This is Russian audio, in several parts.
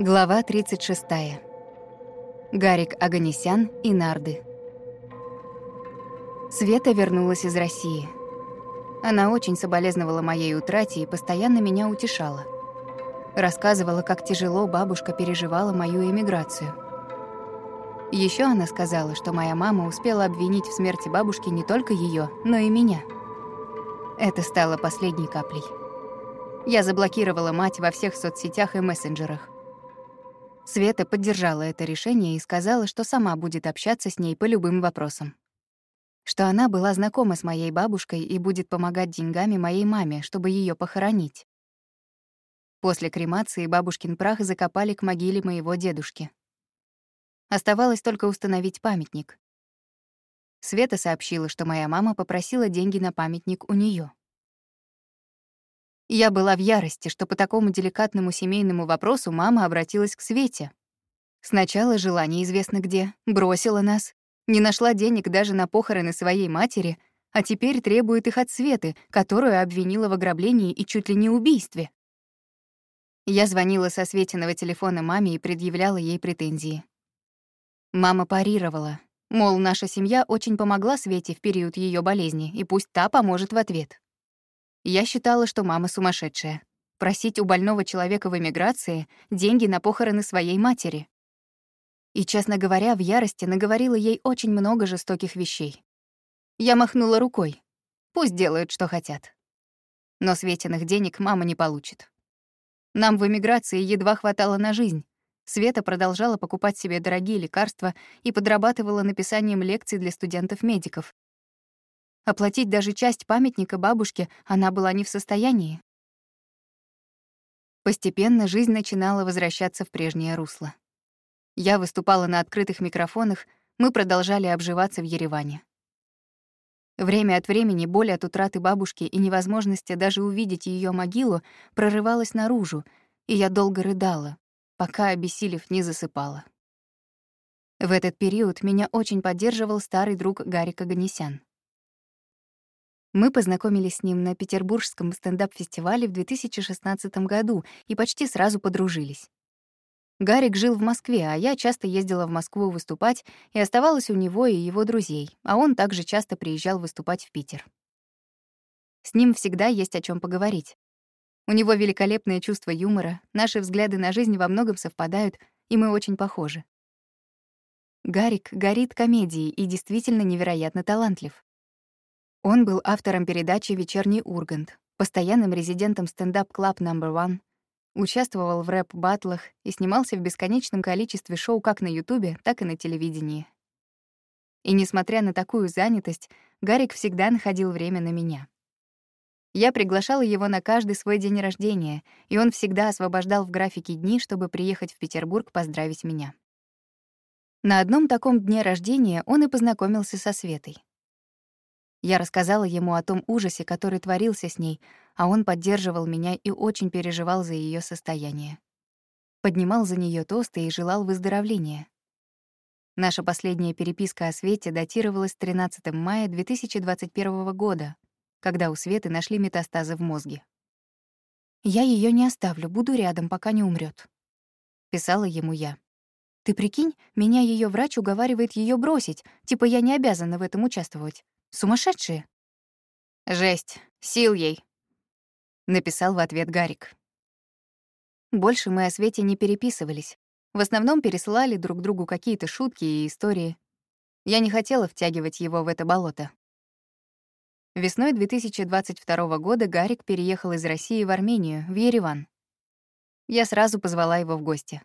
Глава 36. Гарик Аганесян и Нарды. Света вернулась из России. Она очень соболезновала моей утрате и постоянно меня утешала. Рассказывала, как тяжело бабушка переживала мою эмиграцию. Еще она сказала, что моя мама успела обвинить в смерти бабушки не только ее, но и меня. Это стало последней каплей. Я заблокировала мать во всех соцсетях и мессенджерах. Света поддержала это решение и сказала, что сама будет общаться с ней по любым вопросам. Что она была знакома с моей бабушкой и будет помогать деньгами моей маме, чтобы ее похоронить. После кремации бабушкин прах закопали к могиле моего дедушки. Оставалось только установить памятник. Света сообщила, что моя мама попросила деньги на памятник у нее. Я была в ярости, что по такому деликатному семейному вопросу мама обратилась к Свете. Сначала жила неизвестно где, бросила нас, не нашла денег даже на похороны своей матери, а теперь требует их от Светы, которую обвинила в ограблении и чуть ли не убийстве. Я звонила со Светиного телефона маме и предъявляла ей претензии. Мама парировала, мол, наша семья очень помогла Свете в период ее болезни, и пусть та поможет в ответ. Я считала, что мама сумасшедшая. Просить у больного человека в эмиграции деньги на похороны своей матери. И, честно говоря, в ярости наговорила ей очень много жестоких вещей. Я махнула рукой. Пусть делают, что хотят. Но Светиных денег мама не получит. Нам в эмиграции едва хватало на жизнь. Света продолжала покупать себе дорогие лекарства и подрабатывала написанием лекций для студентов-медиков, Оплатить даже часть памятника бабушке она была не в состоянии. Постепенно жизнь начинала возвращаться в прежнее русло. Я выступала на открытых микрофонах, мы продолжали обживаться в Ереване. Время от времени боль от утраты бабушки и невозможности даже увидеть ее могилу прорывалась наружу, и я долго рыдала, пока, обессилев, не засыпала. В этот период меня очень поддерживал старый друг Гарик Аганесян. Мы познакомились с ним на Петербургском стендап-фестивале в 2016 году и почти сразу подружились. Гарик жил в Москве, а я часто ездила в Москву выступать и оставалась у него и его друзей, а он также часто приезжал выступать в Питер. С ним всегда есть о чем поговорить. У него великолепное чувство юмора, наши взгляды на жизнь во многом совпадают, и мы очень похожи. Гарик горит комедией и действительно невероятно талантлив. Он был автором передачи «Вечерний Ургант», постоянным резидентом Stand Up Club Number One, участвовал в рэп-баттлах и снимался в бесконечном количестве шоу как на Ютубе, так и на телевидении. И несмотря на такую занятость, Гарик всегда находил время на меня. Я приглашала его на каждый свой день рождения, и он всегда освобождал в графике дни, чтобы приехать в Петербург поздравить меня. На одном таком дне рождения он и познакомился со Светой. Я рассказала ему о том ужасе, который творился с ней, а он поддерживал меня и очень переживал за ее состояние. Поднимал за нее тосты и желал выздоровления. Наша последняя переписка о Свете датировалась 13 мая 2021 года, когда у Светы нашли метастазы в мозге. «Я ее не оставлю, буду рядом, пока не умрет, писала ему я. «Ты прикинь, меня ее врач уговаривает ее бросить, типа я не обязана в этом участвовать. Сумасшедшие. Жесть, сил ей, написал в ответ Гарик. Больше мы о Свете не переписывались. В основном пересылали друг другу какие-то шутки и истории. Я не хотела втягивать его в это болото. Весной 2022 года Гарик переехал из России в Армению, в Ереван. Я сразу позвала его в гости.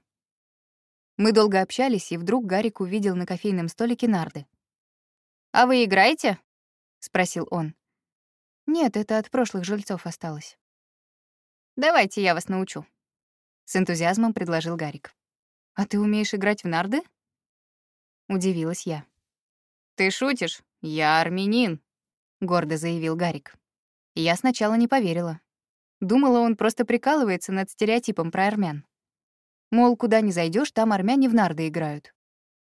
Мы долго общались, и вдруг Гарик увидел на кофейном столике нарды. «А вы играете?» — спросил он. «Нет, это от прошлых жильцов осталось». «Давайте я вас научу», — с энтузиазмом предложил Гарик. «А ты умеешь играть в нарды?» Удивилась я. «Ты шутишь? Я армянин», — гордо заявил Гарик. я сначала не поверила. Думала, он просто прикалывается над стереотипом про армян. Мол, куда ни зайдешь, там армяне в нарды играют.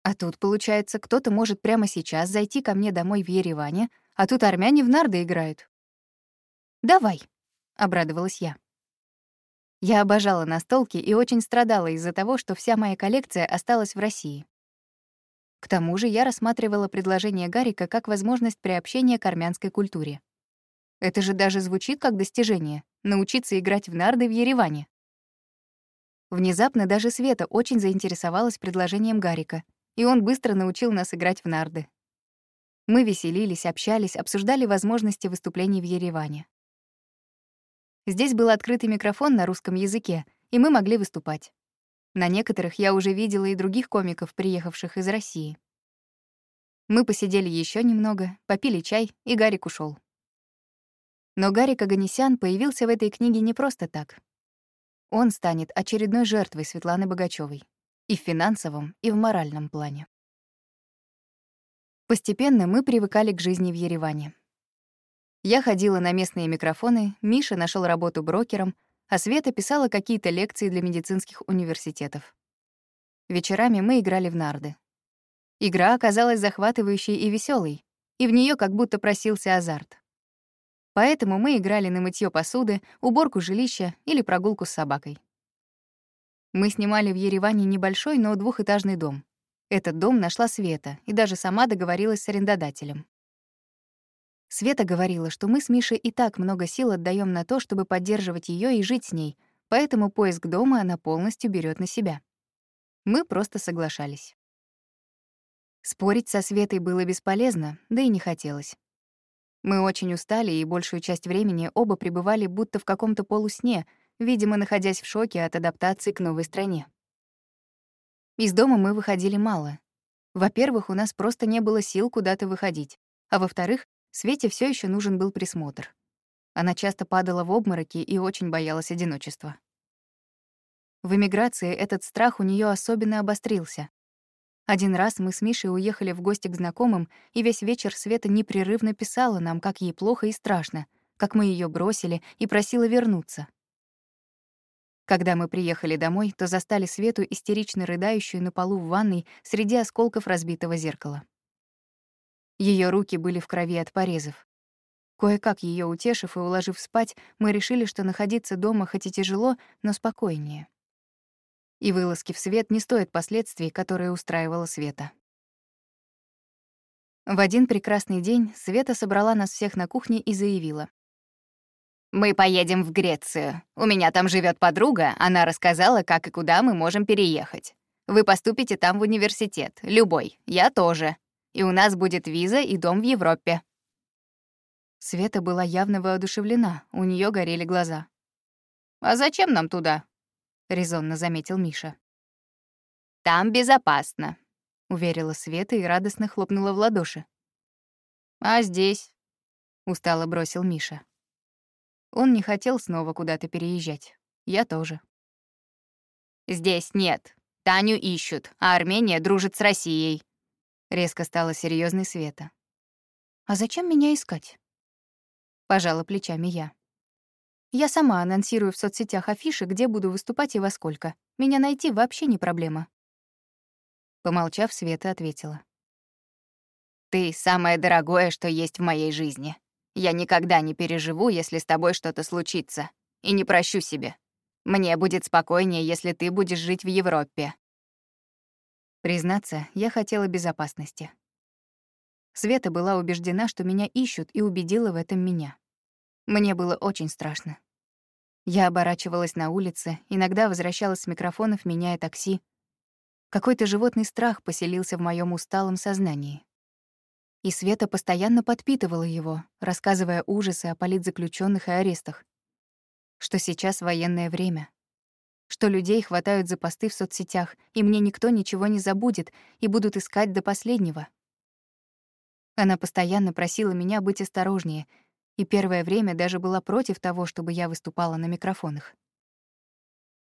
А тут, получается, кто-то может прямо сейчас зайти ко мне домой в Ереване, а тут армяне в нарды играют. «Давай», — обрадовалась я. Я обожала настолки и очень страдала из-за того, что вся моя коллекция осталась в России. К тому же я рассматривала предложение Гарика как возможность приобщения к армянской культуре. Это же даже звучит как достижение — научиться играть в нарды в Ереване. Внезапно даже Света очень заинтересовалась предложением Гарика, и он быстро научил нас играть в нарды. Мы веселились, общались, обсуждали возможности выступлений в Ереване. Здесь был открытый микрофон на русском языке, и мы могли выступать. На некоторых я уже видела и других комиков, приехавших из России. Мы посидели еще немного, попили чай, и Гарик ушел. Но Гарик Аганесян появился в этой книге не просто так. Он станет очередной жертвой Светланы Богачевой и в финансовом, и в моральном плане. Постепенно мы привыкали к жизни в Ереване. Я ходила на местные микрофоны, Миша нашел работу брокером, а Света писала какие-то лекции для медицинских университетов. Вечерами мы играли в нарды. Игра оказалась захватывающей и веселой, и в нее как будто просился азарт. Поэтому мы играли на мытье посуды, уборку жилища или прогулку с собакой. Мы снимали в Ереване небольшой, но двухэтажный дом. Этот дом нашла Света и даже сама договорилась с арендодателем. Света говорила, что мы с Мишей и так много сил отдаем на то, чтобы поддерживать ее и жить с ней, поэтому поиск дома она полностью берет на себя. Мы просто соглашались. Спорить со Светой было бесполезно, да и не хотелось. Мы очень устали, и большую часть времени оба пребывали будто в каком-то полусне, видимо, находясь в шоке от адаптации к новой стране. Из дома мы выходили мало. Во-первых, у нас просто не было сил куда-то выходить, а во-вторых, Свете все еще нужен был присмотр. Она часто падала в обмороки и очень боялась одиночества. В эмиграции этот страх у нее особенно обострился. Один раз мы с Мишей уехали в гости к знакомым, и весь вечер Света непрерывно писала нам, как ей плохо и страшно, как мы ее бросили и просила вернуться. Когда мы приехали домой, то застали Свету истерично рыдающую на полу в ванной среди осколков разбитого зеркала. Ее руки были в крови от порезов. Кое-как ее утешив и уложив спать, мы решили, что находиться дома хоть и тяжело, но спокойнее и вылазки в свет не стоят последствий, которые устраивала Света. В один прекрасный день Света собрала нас всех на кухне и заявила. «Мы поедем в Грецию. У меня там живет подруга, она рассказала, как и куда мы можем переехать. Вы поступите там в университет, любой, я тоже. И у нас будет виза и дом в Европе». Света была явно воодушевлена, у нее горели глаза. «А зачем нам туда?» — резонно заметил Миша. «Там безопасно», — уверила Света и радостно хлопнула в ладоши. «А здесь?» — устало бросил Миша. Он не хотел снова куда-то переезжать. Я тоже. «Здесь нет. Таню ищут, а Армения дружит с Россией», — резко стала серьезной Света. «А зачем меня искать?» Пожала плечами я. Я сама анонсирую в соцсетях афиши, где буду выступать и во сколько. Меня найти вообще не проблема. Помолчав, Света ответила. «Ты — самое дорогое, что есть в моей жизни. Я никогда не переживу, если с тобой что-то случится, и не прощу себе. Мне будет спокойнее, если ты будешь жить в Европе». Признаться, я хотела безопасности. Света была убеждена, что меня ищут, и убедила в этом меня. Мне было очень страшно. Я оборачивалась на улице, иногда возвращалась с микрофонов, меняя такси. Какой-то животный страх поселился в моем усталом сознании. И Света постоянно подпитывала его, рассказывая ужасы о политзаключенных и арестах. Что сейчас военное время. Что людей хватают за посты в соцсетях, и мне никто ничего не забудет, и будут искать до последнего. Она постоянно просила меня быть осторожнее — и первое время даже была против того, чтобы я выступала на микрофонах.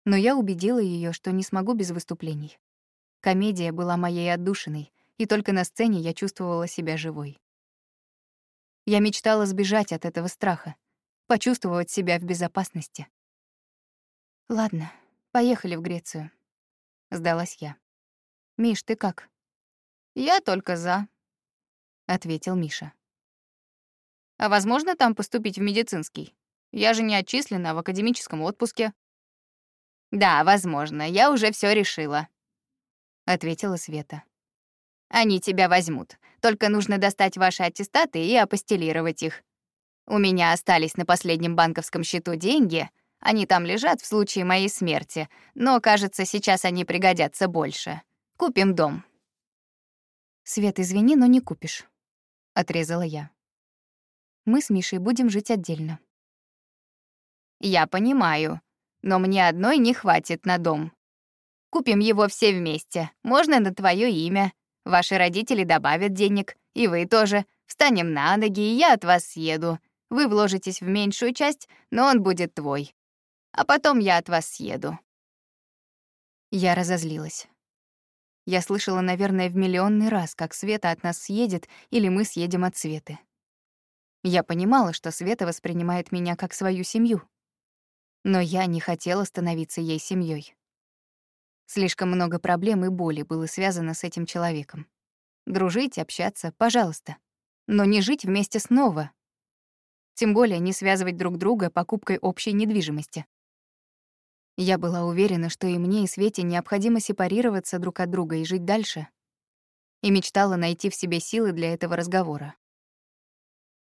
Но я убедила ее, что не смогу без выступлений. Комедия была моей отдушиной, и только на сцене я чувствовала себя живой. Я мечтала сбежать от этого страха, почувствовать себя в безопасности. «Ладно, поехали в Грецию», — сдалась я. «Миш, ты как?» «Я только за», — ответил Миша. А возможно там поступить в медицинский? Я же не отчислена в академическом отпуске. Да, возможно, я уже все решила, ответила Света. Они тебя возьмут. Только нужно достать ваши аттестаты и апостелировать их. У меня остались на последнем банковском счету деньги. Они там лежат в случае моей смерти, но, кажется, сейчас они пригодятся больше. Купим дом. Свет, извини, но не купишь, отрезала я. Мы с Мишей будем жить отдельно. Я понимаю, но мне одной не хватит на дом. Купим его все вместе. Можно на твое имя. Ваши родители добавят денег, и вы тоже. Встанем на ноги, и я от вас съеду. Вы вложитесь в меньшую часть, но он будет твой. А потом я от вас съеду. Я разозлилась. Я слышала, наверное, в миллионный раз, как Света от нас съедет или мы съедем от Светы. Я понимала, что Света воспринимает меня как свою семью. Но я не хотела становиться ей семьей. Слишком много проблем и боли было связано с этим человеком. Дружить, общаться — пожалуйста. Но не жить вместе снова. Тем более не связывать друг друга покупкой общей недвижимости. Я была уверена, что и мне, и Свете необходимо сепарироваться друг от друга и жить дальше. И мечтала найти в себе силы для этого разговора.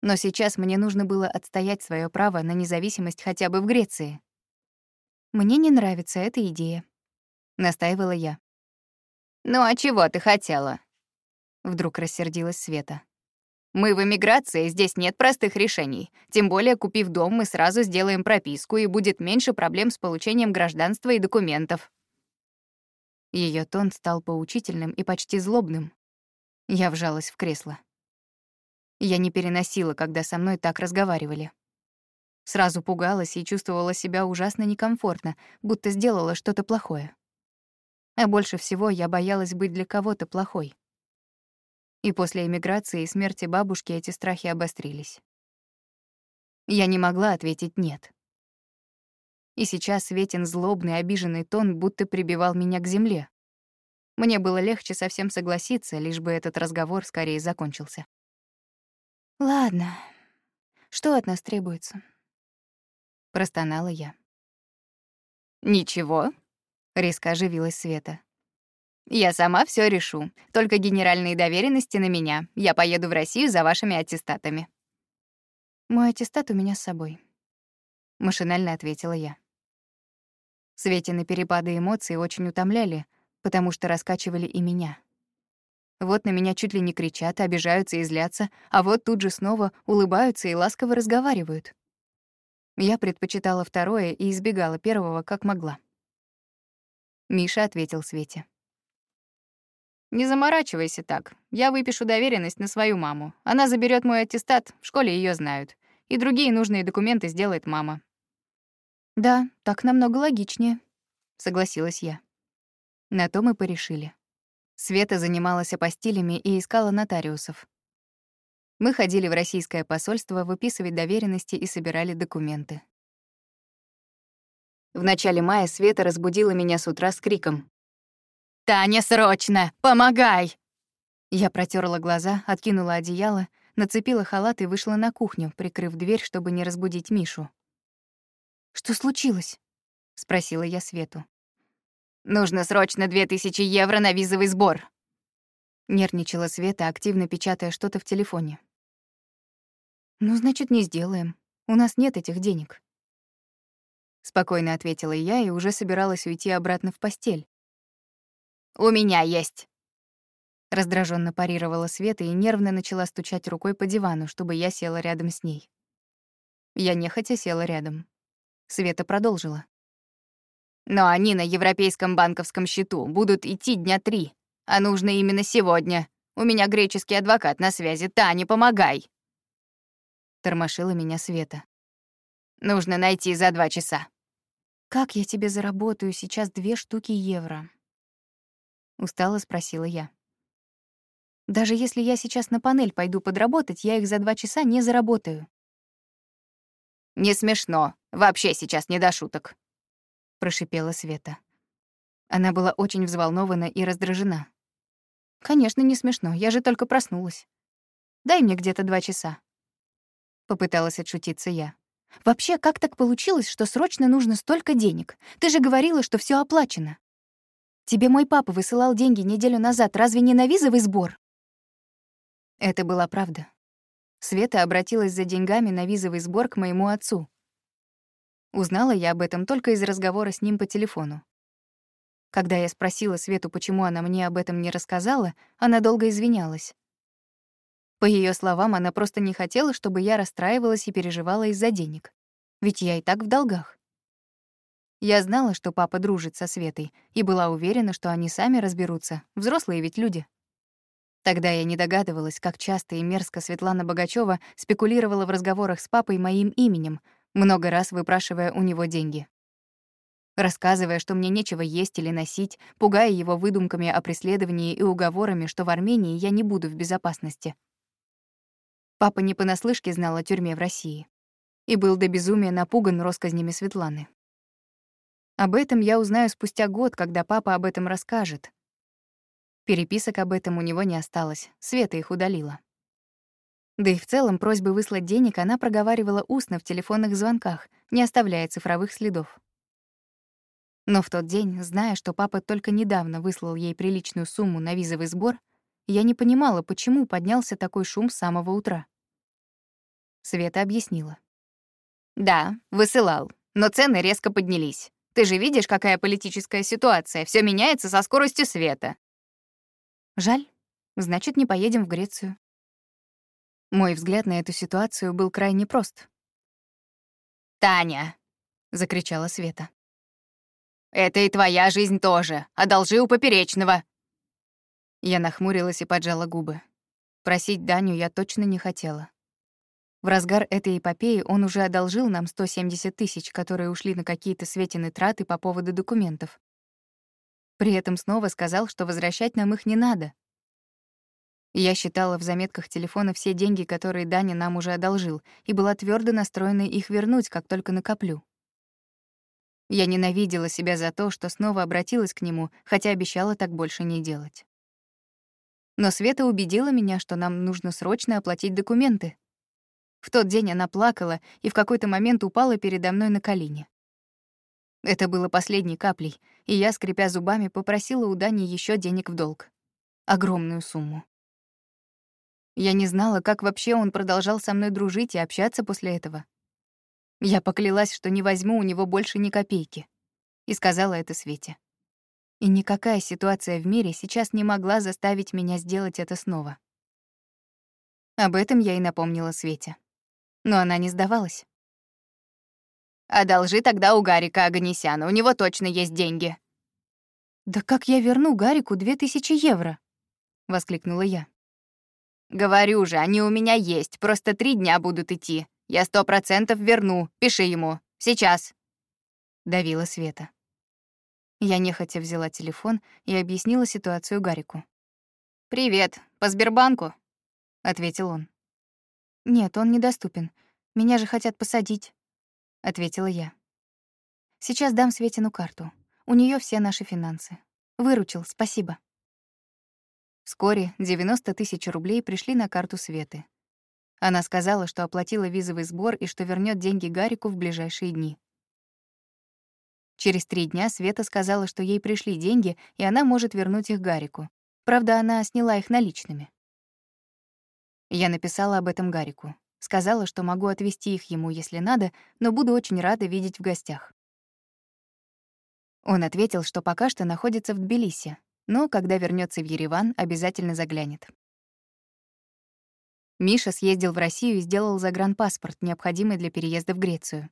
Но сейчас мне нужно было отстоять свое право на независимость хотя бы в Греции. Мне не нравится эта идея, настаивала я. Ну а чего ты хотела? Вдруг рассердилась Света. Мы в эмиграции, здесь нет простых решений. Тем более, купив дом, мы сразу сделаем прописку, и будет меньше проблем с получением гражданства и документов. Ее тон стал поучительным и почти злобным. Я вжалась в кресло. Я не переносила, когда со мной так разговаривали. Сразу пугалась и чувствовала себя ужасно некомфортно, будто сделала что-то плохое. А больше всего я боялась быть для кого-то плохой. И после эмиграции и смерти бабушки эти страхи обострились. Я не могла ответить «нет». И сейчас Светин злобный, обиженный тон будто прибивал меня к земле. Мне было легче совсем согласиться, лишь бы этот разговор скорее закончился. «Ладно, что от нас требуется?» простонала я. Ничего, резко оживилась Света. Я сама все решу. Только генеральные доверенности на меня. Я поеду в Россию за вашими аттестатами. Мой аттестат у меня с собой, машинально ответила я. Светины перепады эмоций очень утомляли, потому что раскачивали и меня. Вот на меня чуть ли не кричат, обижаются и злятся, а вот тут же снова улыбаются и ласково разговаривают. Я предпочитала второе и избегала первого, как могла. Миша ответил Свете. «Не заморачивайся так. Я выпишу доверенность на свою маму. Она заберет мой аттестат, в школе ее знают. И другие нужные документы сделает мама». «Да, так намного логичнее», — согласилась я. На то мы порешили. Света занималась апостилями и искала нотариусов. Мы ходили в российское посольство выписывать доверенности и собирали документы. В начале мая Света разбудила меня с утра с криком. «Таня, срочно! Помогай!» Я протерла глаза, откинула одеяло, нацепила халат и вышла на кухню, прикрыв дверь, чтобы не разбудить Мишу. «Что случилось?» — спросила я Свету. «Нужно срочно две тысячи евро на визовый сбор», — нервничала Света, активно печатая что-то в телефоне. «Ну, значит, не сделаем. У нас нет этих денег». Спокойно ответила я и уже собиралась уйти обратно в постель. «У меня есть!» Раздраженно парировала Света и нервно начала стучать рукой по дивану, чтобы я села рядом с ней. Я нехотя села рядом. Света продолжила. «Но они на европейском банковском счету будут идти дня три, а нужно именно сегодня. У меня греческий адвокат на связи. Таня, помогай!» Тормошила меня Света. «Нужно найти за два часа». «Как я тебе заработаю сейчас две штуки евро?» Устало спросила я. «Даже если я сейчас на панель пойду подработать, я их за два часа не заработаю». «Не смешно. Вообще сейчас не до шуток», — прошипела Света. Она была очень взволнована и раздражена. «Конечно, не смешно. Я же только проснулась. Дай мне где-то два часа. Попыталась отшутиться я. Вообще, как так получилось, что срочно нужно столько денег? Ты же говорила, что все оплачено. Тебе мой папа высылал деньги неделю назад, разве не на визовый сбор? Это была правда. Света обратилась за деньгами на визовый сбор к моему отцу. Узнала я об этом только из разговора с ним по телефону. Когда я спросила Свету, почему она мне об этом не рассказала, она долго извинялась. По ее словам, она просто не хотела, чтобы я расстраивалась и переживала из-за денег. Ведь я и так в долгах. Я знала, что папа дружит со Светой, и была уверена, что они сами разберутся, взрослые ведь люди. Тогда я не догадывалась, как часто и мерзко Светлана Богачева спекулировала в разговорах с папой моим именем, много раз выпрашивая у него деньги. Рассказывая, что мне нечего есть или носить, пугая его выдумками о преследовании и уговорами, что в Армении я не буду в безопасности. Папа не понаслышке знал о тюрьме в России и был до безумия напуган россказнями Светланы. Об этом я узнаю спустя год, когда папа об этом расскажет, Переписок об этом у него не осталось, Света их удалила. Да и в целом просьбы выслать денег она проговаривала устно в телефонных звонках, не оставляя цифровых следов. Но в тот день, зная, что папа только недавно выслал ей приличную сумму на визовый сбор, я не понимала, почему поднялся такой шум с самого утра. Света объяснила. «Да, высылал, но цены резко поднялись. Ты же видишь, какая политическая ситуация, все меняется со скоростью света. Жаль. Значит, не поедем в Грецию. Мой взгляд на эту ситуацию был крайне прост. «Таня!» — закричала Света. «Это и твоя жизнь тоже. Одолжи у поперечного!» Я нахмурилась и поджала губы. Просить Даню я точно не хотела. В разгар этой эпопеи он уже одолжил нам 170 тысяч, которые ушли на какие-то Светины траты по поводу документов. При этом снова сказал, что возвращать нам их не надо. Я считала в заметках телефона все деньги, которые Даня нам уже одолжил, и была твердо настроена их вернуть, как только накоплю. Я ненавидела себя за то, что снова обратилась к нему, хотя обещала так больше не делать. Но Света убедила меня, что нам нужно срочно оплатить документы. В тот день она плакала и в какой-то момент упала передо мной на колени. Это было последней каплей, и я, скрипя зубами, попросила у Дани еще денег в долг. Огромную сумму. Я не знала, как вообще он продолжал со мной дружить и общаться после этого. Я поклялась, что не возьму у него больше ни копейки. И сказала это Свете. И никакая ситуация в мире сейчас не могла заставить меня сделать это снова. Об этом я и напомнила Свете. Но она не сдавалась. Одолжи тогда у Гарика Аганесяна, у него точно есть деньги». «Да как я верну Гарику две тысячи евро?» — воскликнула я. «Говорю же, они у меня есть, просто три дня будут идти. Я сто процентов верну, пиши ему. Сейчас!» Давила Света. Я нехотя взяла телефон и объяснила ситуацию Гарику. «Привет, по Сбербанку?» — ответил он. «Нет, он недоступен. Меня же хотят посадить» ответила я. Сейчас дам Светину карту. У нее все наши финансы. Выручил, спасибо. Вскоре 90 тысяч рублей пришли на карту Светы. Она сказала, что оплатила визовый сбор и что вернет деньги Гарику в ближайшие дни. Через три дня Света сказала, что ей пришли деньги, и она может вернуть их Гарику. Правда, она сняла их наличными. Я написала об этом Гарику. Сказала, что могу отвезти их ему, если надо, но буду очень рада видеть в гостях. Он ответил, что пока что находится в Тбилиси, но когда вернется в Ереван, обязательно заглянет. Миша съездил в Россию и сделал загранпаспорт, необходимый для переезда в Грецию.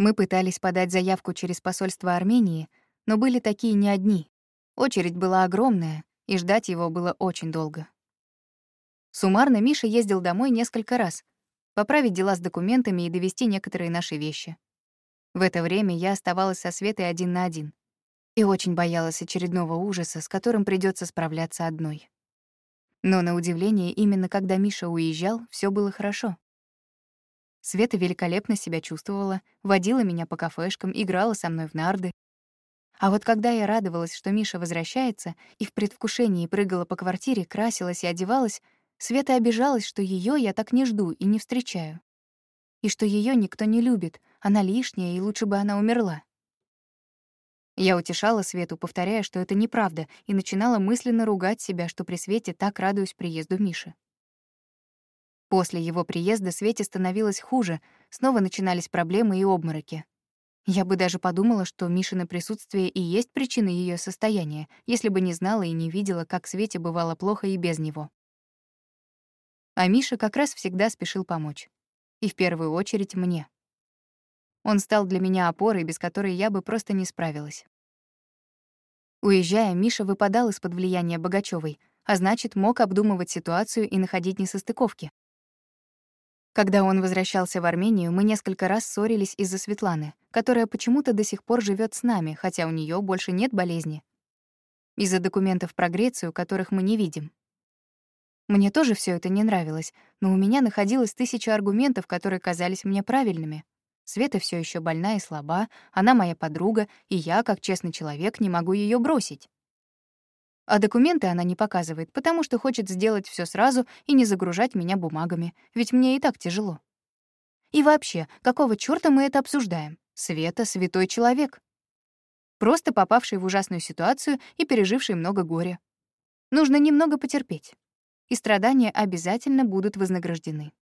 Мы пытались подать заявку через посольство Армении, но были такие не одни. Очередь была огромная, и ждать его было очень долго. Суммарно Миша ездил домой несколько раз, поправить дела с документами и довести некоторые наши вещи. В это время я оставалась со Светой один на один и очень боялась очередного ужаса, с которым придется справляться одной. Но, на удивление, именно когда Миша уезжал, все было хорошо. Света великолепно себя чувствовала, водила меня по кафешкам, играла со мной в нарды. А вот когда я радовалась, что Миша возвращается, и в предвкушении прыгала по квартире, красилась и одевалась, Света обижалась, что ее я так не жду и не встречаю. и что ее никто не любит, она лишняя, и лучше бы она умерла. Я утешала Свету, повторяя, что это неправда, и начинала мысленно ругать себя, что при Свете так радуюсь приезду Миши. После его приезда Свете становилось хуже, снова начинались проблемы и обмороки. Я бы даже подумала, что Мишина присутствие и есть причина ее состояния, если бы не знала и не видела, как Свете бывало плохо и без него. А Миша как раз всегда спешил помочь. И в первую очередь мне. Он стал для меня опорой, без которой я бы просто не справилась. Уезжая, Миша выпадал из-под влияния Богачёвой, а значит, мог обдумывать ситуацию и находить несостыковки. Когда он возвращался в Армению, мы несколько раз ссорились из-за Светланы, которая почему-то до сих пор живет с нами, хотя у нее больше нет болезни. Из-за документов про Грецию, которых мы не видим. Мне тоже все это не нравилось, но у меня находилось тысяча аргументов, которые казались мне правильными. Света все еще больна и слаба, она моя подруга, и я, как честный человек, не могу ее бросить. А документы она не показывает, потому что хочет сделать все сразу и не загружать меня бумагами, ведь мне и так тяжело. И вообще, какого чёрта мы это обсуждаем? Света — святой человек. Просто попавший в ужасную ситуацию и переживший много горя. Нужно немного потерпеть. И страдания обязательно будут вознаграждены.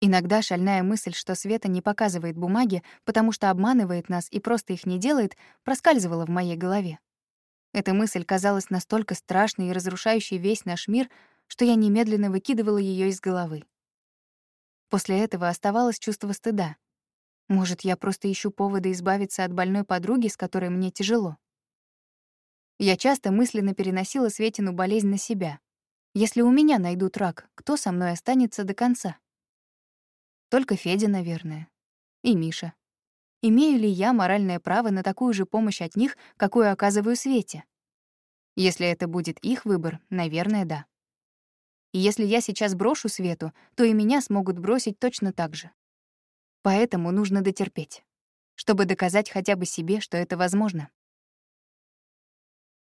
Иногда шальная мысль, что Света не показывает бумаги, потому что обманывает нас и просто их не делает, проскальзывала в моей голове. Эта мысль казалась настолько страшной и разрушающей весь наш мир, что я немедленно выкидывала ее из головы. После этого оставалось чувство стыда. Может, я просто ищу повода избавиться от больной подруги, с которой мне тяжело. Я часто мысленно переносила Светину болезнь на себя. Если у меня найдут рак, кто со мной останется до конца? Только Федя, наверное. И Миша. Имею ли я моральное право на такую же помощь от них, какую оказываю Свете? Если это будет их выбор, наверное, да. И если я сейчас брошу Свету, то и меня смогут бросить точно так же. Поэтому нужно дотерпеть, чтобы доказать хотя бы себе, что это возможно.